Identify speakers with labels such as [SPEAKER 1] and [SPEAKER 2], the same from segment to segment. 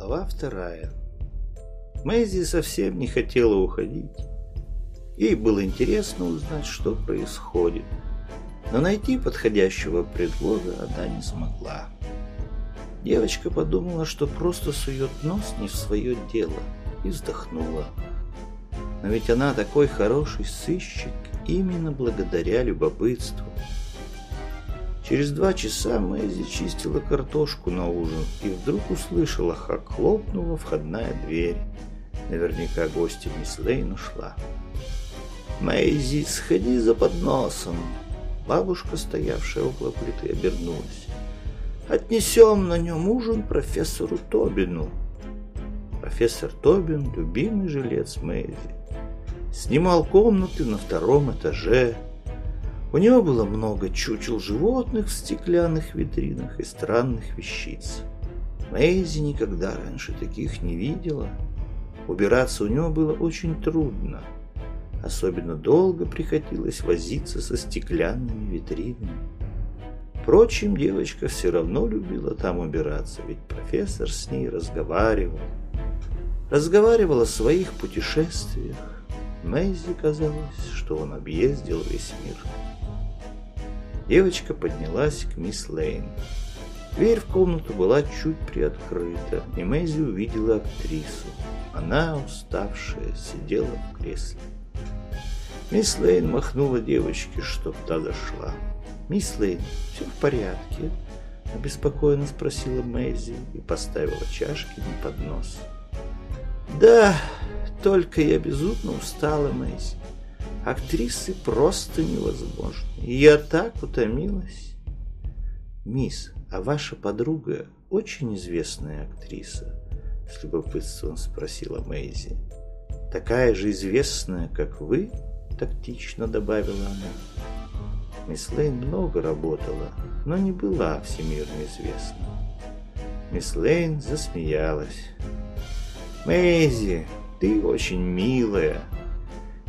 [SPEAKER 1] Глава вторая. Мэйзи совсем не хотела уходить. Ей было интересно узнать, что происходит. Но найти подходящего предлога она не смогла. Девочка подумала, что просто сует нос не в свое дело, и вздохнула. Но ведь она такой хороший сыщик именно благодаря любопытству. Через два часа Мэйзи чистила картошку на ужин и вдруг услышала, как хлопнула входная дверь. Наверняка гостья мисс Лейн ушла. «Мэйзи, сходи за подносом!» Бабушка, стоявшая около плиты, обернулась. «Отнесем на нем ужин профессору Тобину». Профессор Тобин – любимый жилец Мэйзи. Снимал комнаты на втором этаже – у него было много чучел животных в стеклянных витринах и странных вещиц. Мэйзи никогда раньше таких не видела. Убираться у него было очень трудно. Особенно долго приходилось возиться со стеклянными витринами. Впрочем, девочка все равно любила там убираться, ведь профессор с ней разговаривал. Разговаривал о своих путешествиях. Мэйзи казалось, что он объездил весь мир. Девочка поднялась к мисс Лейн. Дверь в комнату была чуть приоткрыта, и Мэйзи увидела актрису. Она, уставшая, сидела в кресле. Мисс Лейн махнула девочке, чтоб та зашла. «Мисс Лейн, все в порядке?» – обеспокоенно спросила Мэйзи и поставила чашки на поднос. «Да, только я безумно устала, Мэйзи. Актрисы просто невозможно. Я так утомилась. Мисс, а ваша подруга очень известная актриса? С любопытством спросила Мэйзи. Такая же известная, как вы? Тактично добавила она. Мисс Лейн много работала, но не была всемирно известна. Мисс Лейн засмеялась. «Мэйзи, ты очень милая»,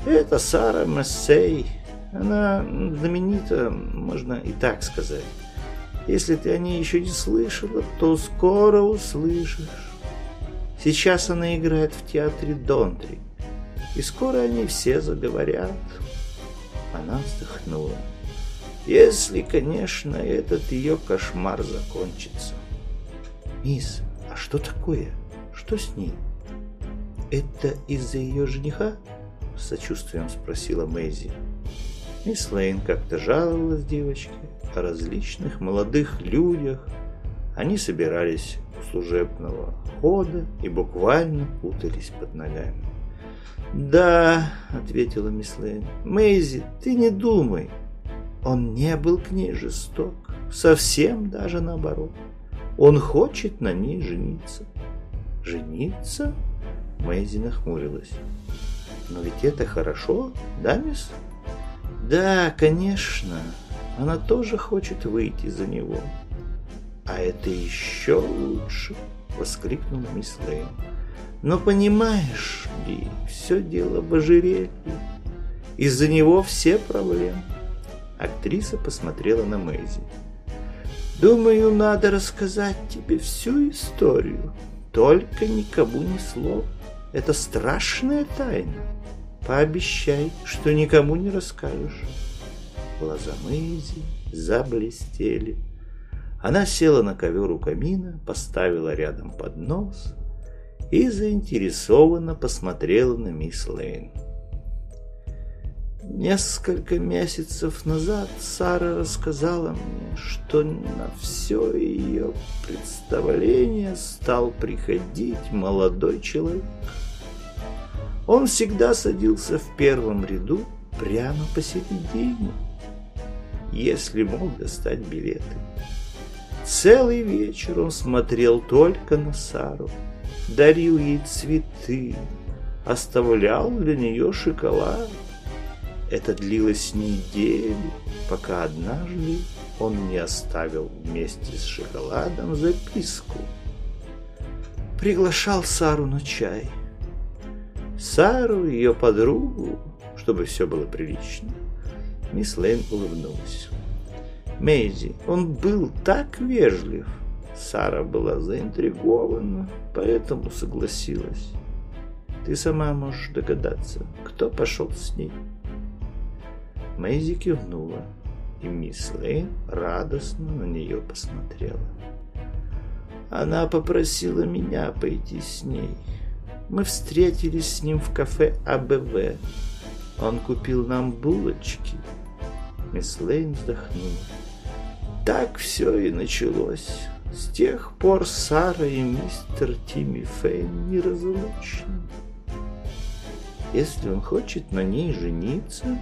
[SPEAKER 1] это Сара Массей. Она знаменита, можно и так сказать. Если ты о ней еще не слышала, то скоро услышишь. Сейчас она играет в театре Донтри. И скоро они все заговорят. Она вздохнула. Если, конечно, этот ее кошмар закончится. Мисс, а что такое? Что с ней? Это из-за ее жениха? с сочувствием спросила Мэйзи. Мисс Лейн как-то жаловалась девочке о различных молодых людях. Они собирались у служебного хода и буквально путались под ногами. «Да», — ответила мисс Лейн, — «Мэйзи, ты не думай. Он не был к ней жесток, совсем даже наоборот. Он хочет на ней жениться». «Жениться?» Мэйзи нахмурилась. Но ведь это хорошо, да, мисс? Да, конечно. Она тоже хочет выйти за него. А это еще лучше, воскликнула мисс Лейн. Но понимаешь ли, все дело в ожерелье. Из-за него все проблемы. Актриса посмотрела на Мэйзи. Думаю, надо рассказать тебе всю историю. Только никому ни слова. Это страшная тайна. Пообещай, что никому не расскажешь. Глаза Мэйзи заблестели. Она села на ковер у камина, поставила рядом поднос и заинтересованно посмотрела на мисс Лейн. Несколько месяцев назад Сара рассказала мне, что на все ее представление стал приходить молодой человек. Он всегда садился в первом ряду прямо посередине, если мог достать билеты. Целый вечер он смотрел только на Сару, дарил ей цветы, оставлял для нее шоколад. Это длилось недели, пока однажды он не оставил вместе с шоколадом записку. Приглашал Сару на чай – Сару, ее подругу, чтобы все было прилично. Мисс Лейн улыбнулась. Мэйзи, он был так вежлив. Сара была заинтригована, поэтому согласилась. Ты сама можешь догадаться, кто пошел с ней. Мэйзи кивнула, и мисс Лейн радостно на нее посмотрела. Она попросила меня пойти с ней. Мы встретились с ним в кафе АБВ. Он купил нам булочки. Мисс Лейн вздохнула. Так все и началось. С тех пор Сара и мистер Тимми Фейн неразлучны. Если он хочет на ней жениться,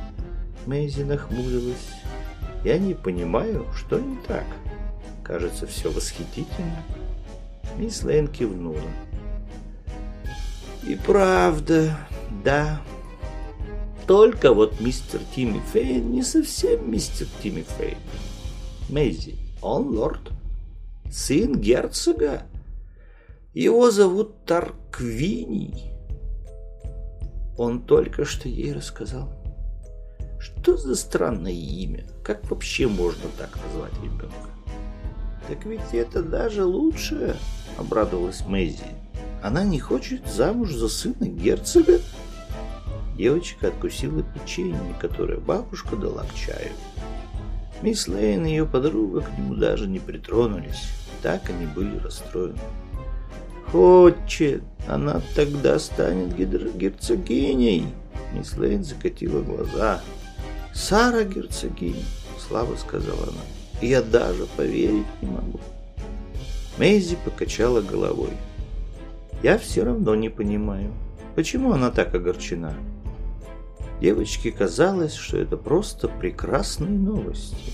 [SPEAKER 1] Мэйзи нахмурилась, я не понимаю, что не так. Кажется, все восхитительно. Мисс Лейн кивнула. И правда, да. Только вот мистер Тимми Фейн не совсем мистер Тимми Фейн. Мэйзи, он лорд сын герцога. Его зовут Тарквиний. Он только что ей рассказал. Что за странное имя? Как вообще можно так назвать ребенка? Так ведь это даже лучше, обрадовалась Мэйзи. Она не хочет замуж за сына герцога? Девочка откусила печенье, которое бабушка дала к чаю. Мисс Лейн и ее подруга к нему даже не притронулись. Так они были расстроены. Хочет, она тогда станет герцогиней. Мисс Лейн закатила глаза. Сара герцогиня, слабо сказала она. Я даже поверить не могу. Мэйзи покачала головой. Я все равно не понимаю, почему она так огорчена. Девочке казалось, что это просто прекрасные новости.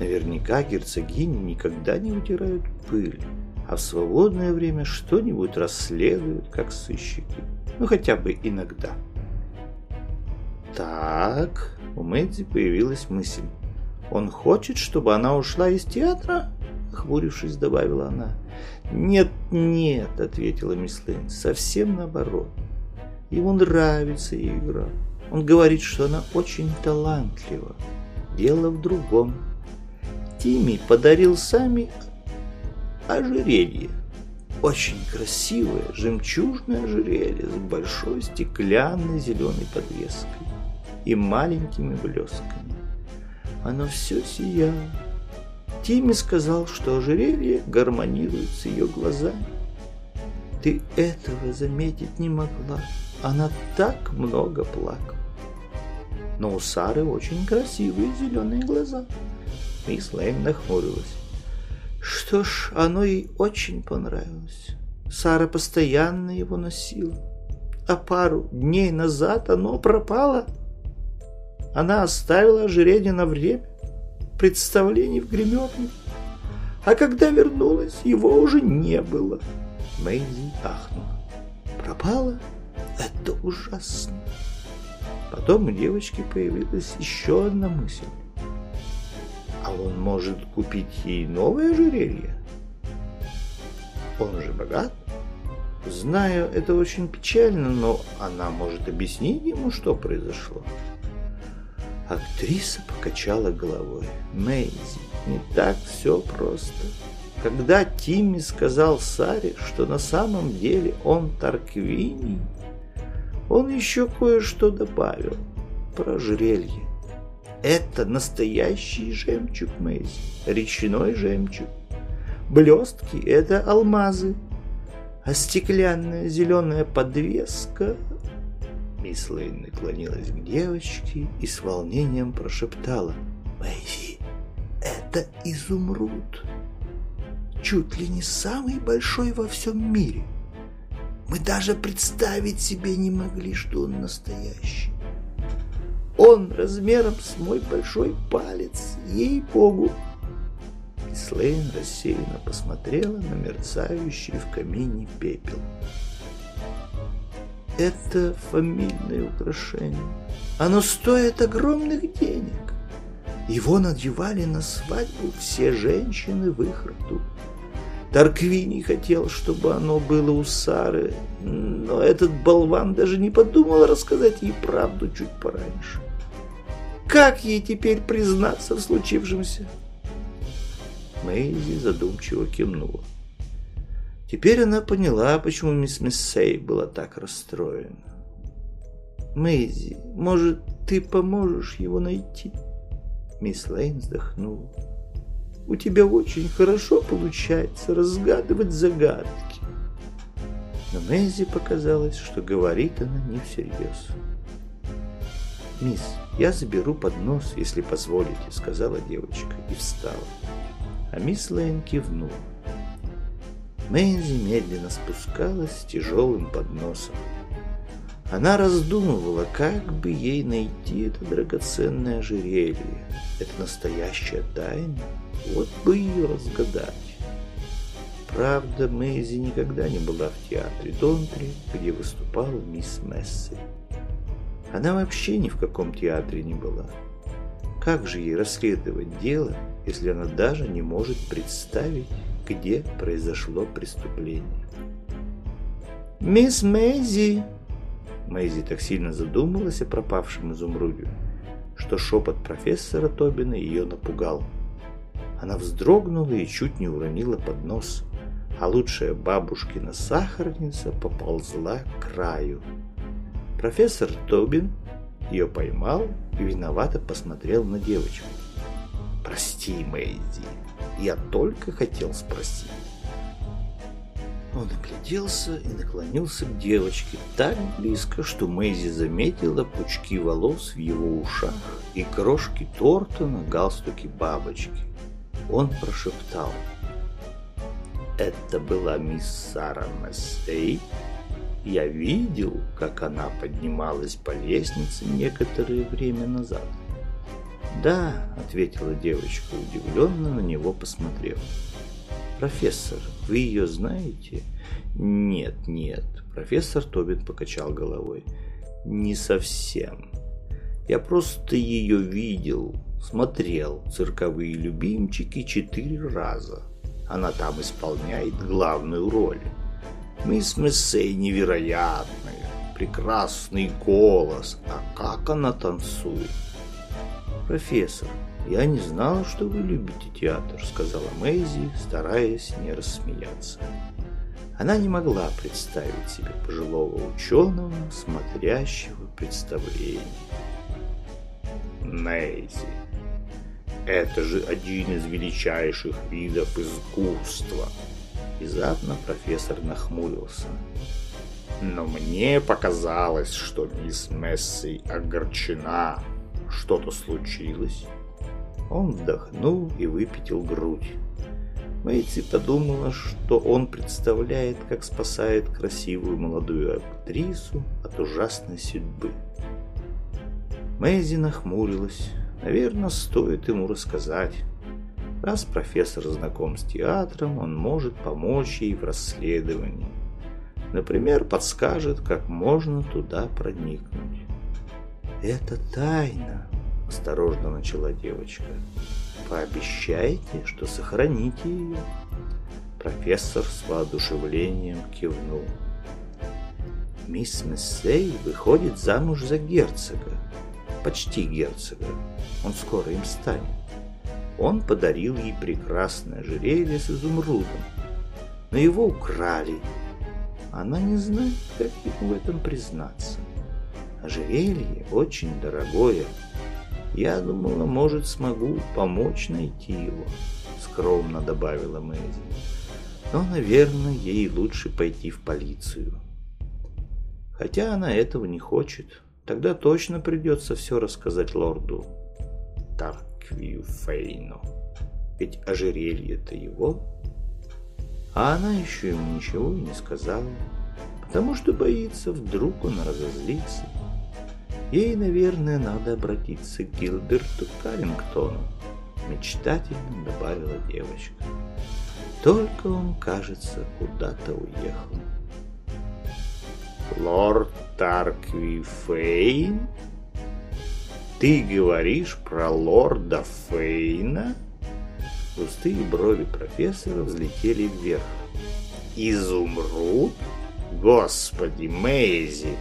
[SPEAKER 1] Наверняка герцогини никогда не утирают пыль, а в свободное время что-нибудь расследуют, как сыщики. Ну, хотя бы иногда. Так, у Мэдди появилась мысль. Он хочет, чтобы она ушла из театра? Хмурившись, добавила она. Нет, нет, ответила мисс Лейн, совсем наоборот. Ему нравится игра. Он говорит, что она очень талантлива. Дело в другом. Тимми подарил сами ожерелье. Очень красивое жемчужное ожерелье с большой стеклянной зеленой подвеской и маленькими блесками. Оно все сияло. Тимми сказал, что ожерелье гармонирует с ее глазами. Ты этого заметить не могла. Она так много плакала. Но у Сары очень красивые зеленые глаза. Мисс Лейн нахмурилась. Что ж, оно ей очень понравилось. Сара постоянно его носила. А пару дней назад оно пропало. Она оставила ожерелье на время представлений в гримерной. А когда вернулась, его уже не было. Мэйзи ахнула. Пропала? Это ужасно. Потом у девочки появилась еще одна мысль. А он может купить ей новое ожерелье? Он же богат. Знаю, это очень печально, но она может объяснить ему, что произошло. Актриса покачала головой. Мэйзи, не так все просто. Когда Тимми сказал Саре, что на самом деле он Тарквини, он еще кое-что добавил про ожерелье. Это настоящий жемчуг, Мэйзи, речной жемчуг. Блестки – это алмазы, а стеклянная зеленая подвеска... Мисс Лейн наклонилась к девочке и с волнением прошептала. Мэйзи, это изумруд. Чуть ли не самый большой во всем мире. Мы даже представить себе не могли, что он настоящий. Он размером с мой большой палец, ей-богу. Слейн рассеянно посмотрела на мерцающий в камине пепел. Это фамильное украшение. Оно стоит огромных денег. Его надевали на свадьбу все женщины в их роду. Тарквини хотел, чтобы оно было у Сары, но этот болван даже не подумал рассказать ей правду чуть пораньше. Как ей теперь признаться в случившемся? Мэйзи задумчиво кивнула. Теперь она поняла, почему мисс Мессей была так расстроена. «Мэйзи, может, ты поможешь его найти?» Мисс Лейн вздохнула. «У тебя очень хорошо получается разгадывать загадки». Но Мэйзи показалось, что говорит она не всерьез. «Мисс, я заберу поднос, если позволите», — сказала девочка и встала. А мисс Лейн кивнула. Мэйзи медленно спускалась с тяжелым подносом. Она раздумывала, как бы ей найти это драгоценное ожерелье. Это настоящая тайна. Вот бы ее разгадать. Правда, Мэйзи никогда не была в театре Донтри, где выступала мисс Месси. Она вообще ни в каком театре не была. Как же ей расследовать дело, если она даже не может представить, где произошло преступление? «Мисс Мэйзи!» Мэйзи так сильно задумалась о пропавшем изумруде, что шепот профессора Тобина ее напугал. Она вздрогнула и чуть не уронила поднос, а лучшая бабушкина сахарница поползла к краю. Профессор Тобин ее поймал и виновато посмотрел на девочку. «Прости, Мэйзи, я только хотел спросить». Он огляделся и наклонился к девочке так близко, что Мэйзи заметила пучки волос в его ушах и крошки торта на галстуке бабочки. Он прошептал. «Это была мисс Сара Массей?» Я видел, как она поднималась по лестнице некоторое время назад. «Да», — ответила девочка, удивленно на него посмотрев. «Профессор, вы ее знаете?» «Нет, нет», — профессор Тобин покачал головой. «Не совсем. Я просто ее видел, смотрел цирковые любимчики четыре раза. Она там исполняет главную роль. Мисс Мессей невероятная, прекрасный голос, а как она танцует!» «Профессор, «Я не знала, что вы любите театр», — сказала Мэйзи, стараясь не рассмеяться. Она не могла представить себе пожилого ученого, смотрящего представление. Мэйзи, это же один из величайших видов искусства. Внезапно профессор нахмурился. Но мне показалось, что мисс Месси огорчена. Что-то случилось? Он вдохнул и выпятил грудь. Мэйси подумала, что он представляет, как спасает красивую молодую актрису от ужасной судьбы. Мэйзи нахмурилась. Наверное, стоит ему рассказать. Раз профессор знаком с театром, он может помочь ей в расследовании. Например, подскажет, как можно туда проникнуть. «Это тайна», – осторожно начала девочка. «Пообещайте, что сохраните ее». Профессор с воодушевлением кивнул. Мисс Мессей выходит замуж за герцога. Почти герцога. Он скоро им станет. Он подарил ей прекрасное ожерелье с изумрудом. Но его украли. Она не знает, как ему в этом признаться. Ожерелье очень дорогое, я думала, может, смогу помочь найти его, скромно добавила Мэйзи. Но, наверное, ей лучше пойти в полицию. Хотя она этого не хочет. Тогда точно придется все рассказать лорду Тарквию Фейну. Ведь ожерелье-то его. А она еще ему ничего и не сказала, потому что боится, вдруг он разозлится Ей, наверное, надо обратиться к Гилберту Карингтону, мечтательно добавила девочка. Только он, кажется, куда-то уехал. Лорд Таркви Фейн? Ты говоришь про лорда Фейна? Густые брови профессора взлетели вверх. Изумруд? Господи, Мэйзи,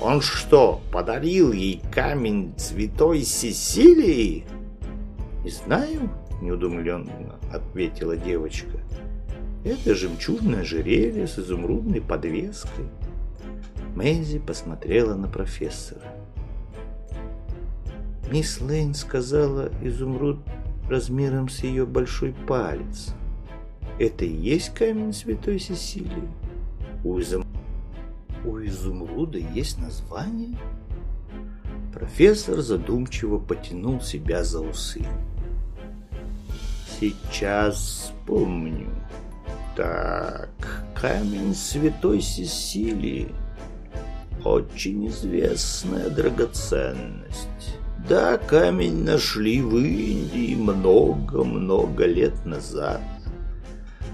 [SPEAKER 1] он что, подарил ей камень святой Сесилии? Не знаю, неудумленно ответила девочка. Это жемчужное ожерелье с изумрудной подвеской. Мэйзи посмотрела на профессора. Мисс Лейн сказала изумруд размером с ее большой палец. Это и есть камень святой Сесилии? У, изум... У изумруда есть название? Профессор задумчиво потянул себя за усы. Сейчас вспомню. Так, камень святой Сесилии. Очень известная драгоценность. Да, камень нашли в Индии много-много лет назад.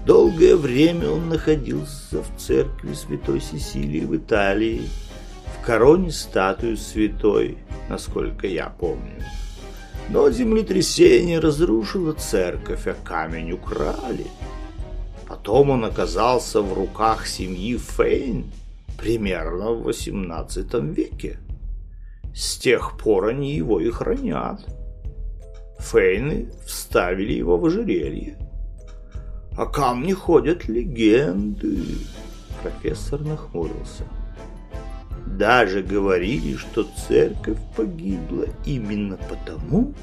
[SPEAKER 1] Долгое время он находился в церкви Святой Сесилии в Италии, в короне статую святой, насколько я помню. Но землетрясение разрушило церковь, а камень украли. Потом он оказался в руках семьи Фейн примерно в XVIII веке. С тех пор они его и хранят. Фейны вставили его в ожерелье. О камне ходят легенды. Профессор нахмурился. Даже говорили, что церковь погибла именно потому,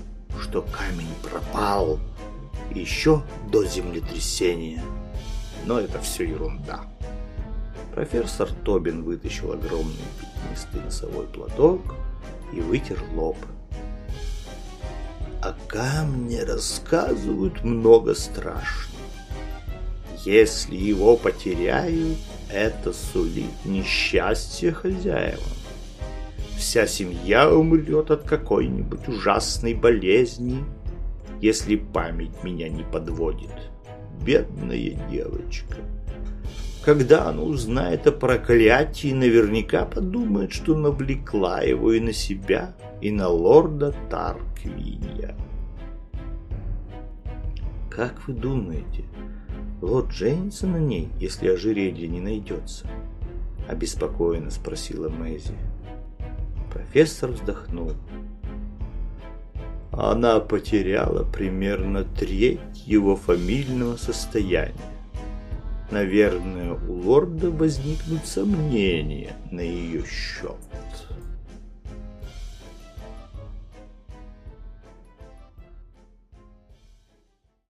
[SPEAKER 1] что камень пропал еще до землетрясения. Но это все ерунда. Профессор Тобин вытащил огромный пятнистый носовой платок, и вытер лоб. О камне рассказывают много страшного. Если его потеряют, это сулит несчастье хозяевам. Вся семья умрет от какой-нибудь ужасной болезни, если память меня не подводит. Бедная девочка. Когда она узнает о проклятии, наверняка подумает, что навлекла его и на себя, и на лорда Тарквинья. Как вы думаете, лорд женится на ней, если ожерелье не найдется? Обеспокоенно спросила Мэйзи. Профессор вздохнул. Она потеряла примерно треть его фамильного состояния. Наверное, у лорда возникнут сомнения на ее счет.